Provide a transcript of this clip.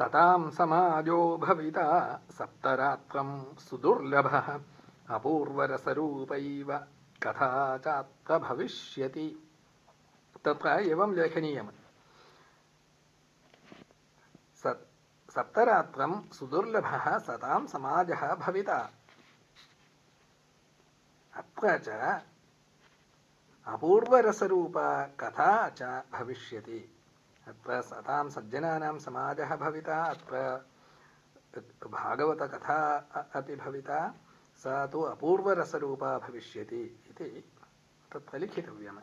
सतां समाजो भविता सप्तरात्रं सुदुर्लभः अपूर्वरसरूपैव कथा चात्र भविष्यति। तत्र एवं लेखनीयम्। सप्तरात्रं सुदुर्लभः सतां समाजः भविता। अत्र च अपूर्वरसरूपा कथा च भविष्यति अत्र सतां सज्जनानां समाजः भविता अत्र भागवतकथा अपि भविता सा तु अपूर्वरसरूपा भविष्यति इति तत्र लिखितव्यम्